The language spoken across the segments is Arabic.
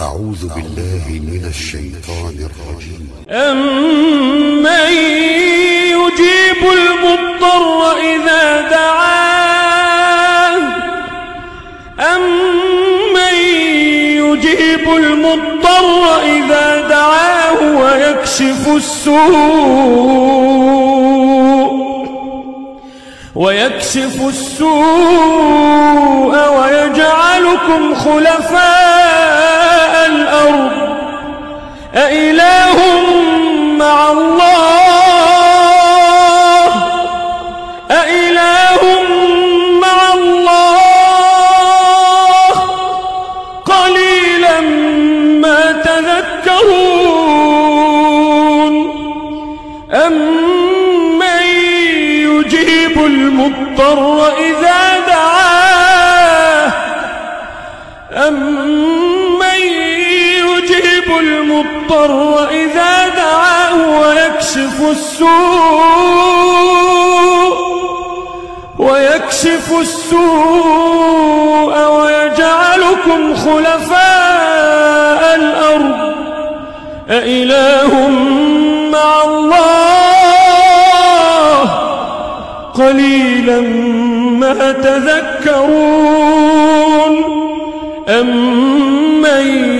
أعوذ بالله من الشيطان الرجيم. أمن يجيب المضطر إذا دعاه. أمن يجيب المضطر إذا دعاه ويكشف السوء. ويكشف السوء ويجعلكم خلفاء. الأرض أإله مع الله أإله مع الله قليلا ما تذكرون أمن يجيب المضطر إذا دعاه أمن المضطر إذا دعاه ويكشف السوء ويكشف السوء ويجعلكم خلفاء الأرض. أإله مع الله. قليلا ما تذكرون. أمن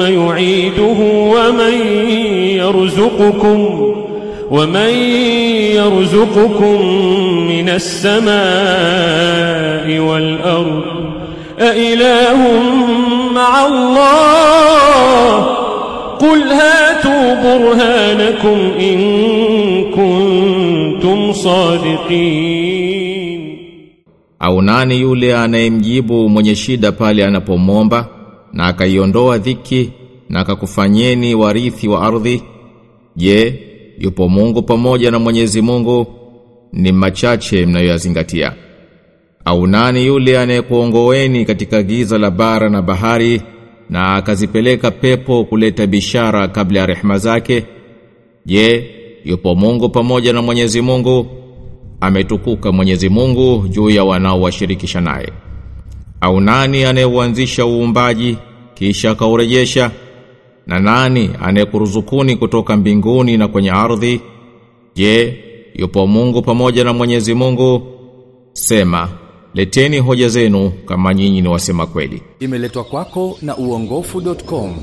يعيده ومن يرزقكم ومن يرزقكم من السماء والأرض أإله مع الله قل هاتوا برهانكم إن كنتم صادقين Au nani yule anayemjibu mwenye shida pale anapomwomba Na akaiondoa dhiki na akakufanyeni warithi wa ardhi? Je, yupo Mungu pamoja na Mwenyezi Mungu? Ni machache mnayoyazingatia. Au nani yule anayekuongoeni katika giza la bara na bahari na akazipeleka pepo kuleta bishara kabla ya rehema zake? Je, yupo Mungu pamoja na Mwenyezi Mungu? Ametukuka Mwenyezi Mungu juu ya wanaowashirikisha naye. Au nani anayeuanzisha uumbaji kisha akaurejesha? Na nani anayekuruzukuni kutoka mbinguni na kwenye ardhi? Je, yupo Mungu pamoja na Mwenyezi Mungu? Sema, leteni hoja zenu kama nyinyi ni wasema kweli. Imeletwa kwako na uongofu.com.